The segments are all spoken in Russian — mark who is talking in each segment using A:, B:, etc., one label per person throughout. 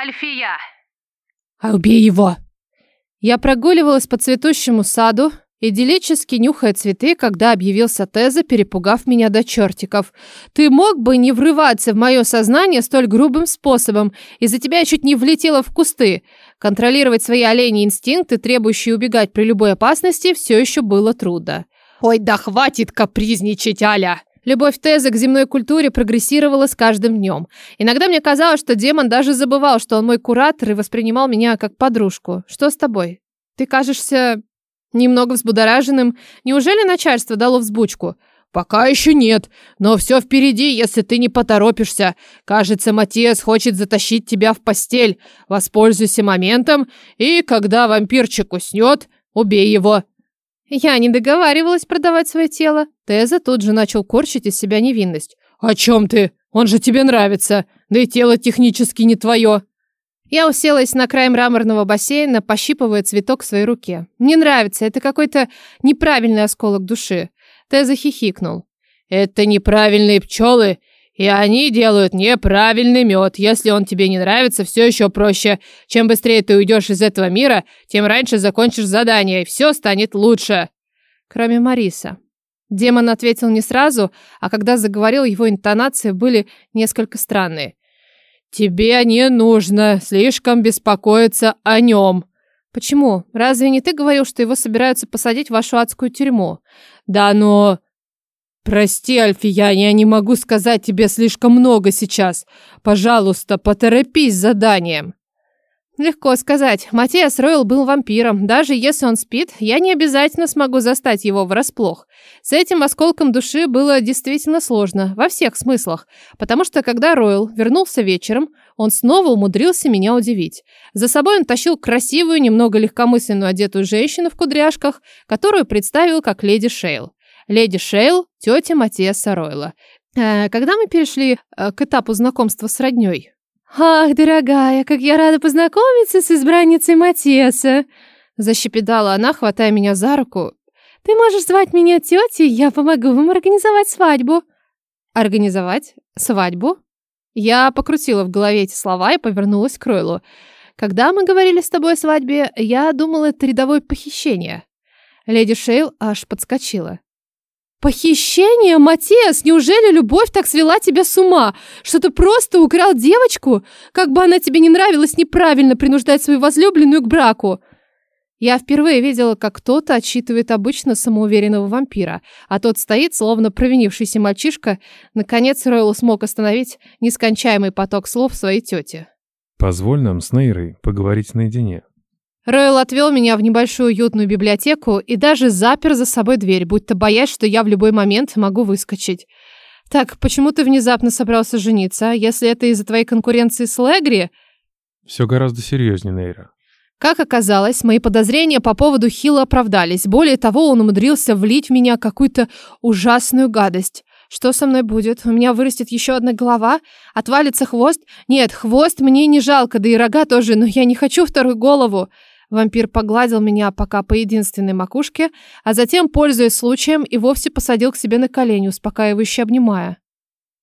A: Альфия.
B: А убей его. Я прогуливалась по цветущему саду, идиллически нюхая цветы, когда объявился Теза, перепугав меня до чертиков. Ты мог бы не врываться в мое сознание столь грубым способом. Из-за тебя я чуть не влетела в кусты. Контролировать свои олени инстинкты, требующие убегать при любой опасности, все еще было трудно. Ой, да хватит капризничать, Аля! Любовь Теза к земной культуре прогрессировала с каждым днем. Иногда мне казалось, что демон даже забывал, что он мой куратор и воспринимал меня как подружку. Что с тобой? Ты кажешься немного взбудораженным. Неужели начальство дало взбучку? Пока еще нет, но все впереди, если ты не поторопишься. Кажется, Матиас хочет затащить тебя в постель. Воспользуйся моментом, и когда вампирчик уснет, убей его. Я не договаривалась продавать свое тело. Теза тут же начал корчить из себя невинность. «О чем ты? Он же тебе нравится. Да и тело технически не твое». Я уселась на край мраморного бассейна, пощипывая цветок в своей руке. «Мне нравится, это какой-то неправильный осколок души». Теза хихикнул. «Это неправильные пчелы, и они делают неправильный мед. Если он тебе не нравится, все еще проще. Чем быстрее ты уйдешь из этого мира, тем раньше закончишь задание, и все станет лучше. Кроме Мариса. Демон ответил не сразу, а когда заговорил, его интонации были несколько странные. «Тебе не нужно слишком беспокоиться о нем». «Почему? Разве не ты говорил, что его собираются посадить в вашу адскую тюрьму?» «Да, но...» «Прости, Альфия, я не могу сказать тебе слишком много сейчас. Пожалуйста, поторопись с заданием». Легко сказать. Матиас Ройл был вампиром. Даже если он спит, я не обязательно смогу застать его врасплох. С этим осколком души было действительно сложно, во всех смыслах. Потому что, когда Ройл вернулся вечером, он снова умудрился меня удивить. За собой он тащил красивую, немного легкомысленную одетую женщину в кудряшках, которую представил как леди Шейл. Леди Шейл, тетя Матиаса Ройла. Э, когда мы перешли э, к этапу знакомства с роднёй? «Ах, дорогая, как я рада познакомиться с избранницей Матиаса!» Защепетала она, хватая меня за руку. «Ты можешь звать меня тетей, я помогу вам организовать свадьбу». «Организовать? Свадьбу?» Я покрутила в голове эти слова и повернулась к Ройлу. «Когда мы говорили с тобой о свадьбе, я думала, это рядовое похищение». Леди Шейл аж подскочила. «Похищение, Матиас? Неужели любовь так свела тебя с ума? Что ты просто украл девочку? Как бы она тебе не нравилась, неправильно принуждать свою возлюбленную к браку!» Я впервые видела, как кто-то отчитывает обычно самоуверенного вампира, а тот стоит, словно провинившийся мальчишка. Наконец Ройл смог остановить нескончаемый поток слов своей тети.
C: «Позволь нам с Нейрой поговорить наедине»,
B: Ройл отвел меня в небольшую уютную библиотеку и даже запер за собой дверь, будто боясь, что я в любой момент могу выскочить. Так, почему ты внезапно собрался жениться? Если это из-за твоей конкуренции с Легри?
C: Все гораздо серьезнее, Нейра.
B: Как оказалось, мои подозрения по поводу Хила оправдались. Более того, он умудрился влить в меня какую-то ужасную гадость. Что со мной будет? У меня вырастет еще одна голова? Отвалится хвост? Нет, хвост мне не жалко, да и рога тоже, но я не хочу вторую голову. Вампир погладил меня пока по единственной макушке, а затем, пользуясь случаем, и вовсе посадил к себе на колени, успокаивающе обнимая.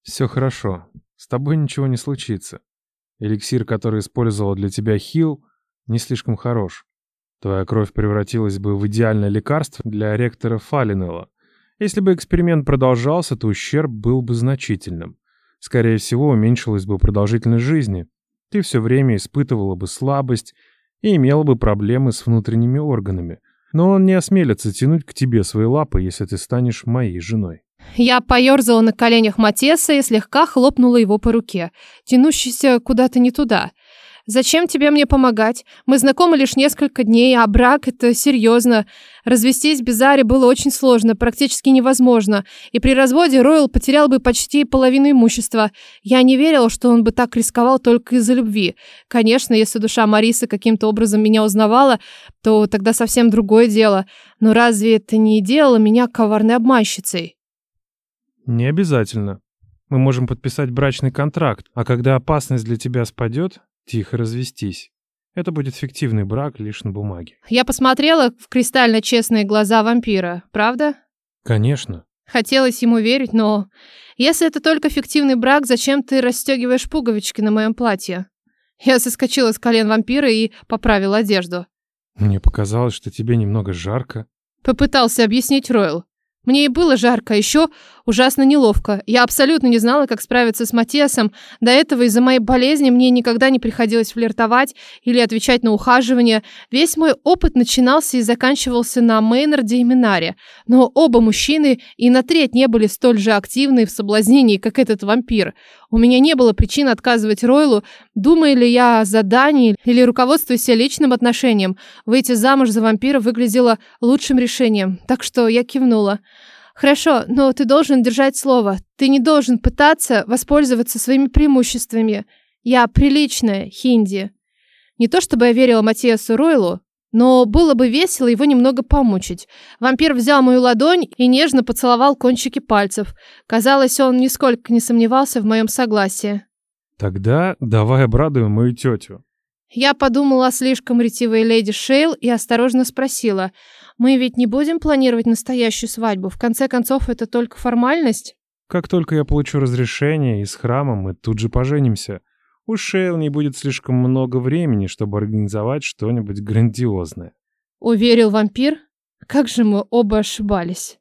C: «Все хорошо. С тобой ничего не случится. Эликсир, который использовал для тебя Хил, не слишком хорош. Твоя кровь превратилась бы в идеальное лекарство для ректора Фалинелла. Если бы эксперимент продолжался, то ущерб был бы значительным. Скорее всего, уменьшилась бы продолжительность жизни. Ты все время испытывала бы слабость и имела бы проблемы с внутренними органами. Но он не осмелится тянуть к тебе свои лапы, если ты станешь моей женой.
B: Я поерзала на коленях Матеса и слегка хлопнула его по руке, тянущейся куда-то не туда. Зачем тебе мне помогать? Мы знакомы лишь несколько дней, а брак — это серьезно. Развестись без Ари было очень сложно, практически невозможно. И при разводе Ройл потерял бы почти половину имущества. Я не верила, что он бы так рисковал только из-за любви. Конечно, если душа Марисы каким-то образом меня узнавала, то тогда совсем другое дело. Но разве это не делало меня коварной обманщицей?
C: Не обязательно. Мы можем подписать брачный контракт, а когда опасность для тебя спадет, Тихо развестись. Это будет фиктивный брак лишь на бумаге.
B: Я посмотрела в кристально честные глаза вампира, правда?
C: Конечно.
B: Хотелось ему верить, но... Если это только фиктивный брак, зачем ты расстегиваешь пуговички на моем платье? Я соскочила с колен вампира и поправила одежду.
C: Мне показалось, что тебе немного жарко.
B: Попытался объяснить Ройл. Мне и было жарко, а еще ужасно неловко. Я абсолютно не знала, как справиться с Матиасом. До этого из-за моей болезни мне никогда не приходилось флиртовать или отвечать на ухаживание. Весь мой опыт начинался и заканчивался на Мейнарде и Минаре. Но оба мужчины и на треть не были столь же активны в соблазнении, как этот вампир. У меня не было причин отказывать Ройлу, думая ли я о задании или руководствуясь личным отношением. Выйти замуж за вампира выглядело лучшим решением, так что я кивнула. Хорошо, но ты должен держать слово. Ты не должен пытаться воспользоваться своими преимуществами. Я приличная, Хинди. Не то чтобы я верила Матиасу Ройлу, но было бы весело его немного помучить. Вампир взял мою ладонь и нежно поцеловал кончики пальцев. Казалось, он нисколько не сомневался в моем согласии.
C: Тогда давай обрадуем мою тетю.
B: Я подумала о слишком ретивой леди Шейл и осторожно спросила – мы ведь не будем планировать настоящую свадьбу. В конце концов, это только формальность.
C: Как только я получу разрешение из храма, мы тут же поженимся. У Шейл не будет слишком много времени, чтобы организовать что-нибудь грандиозное.
B: Уверил вампир. Как же мы оба ошибались.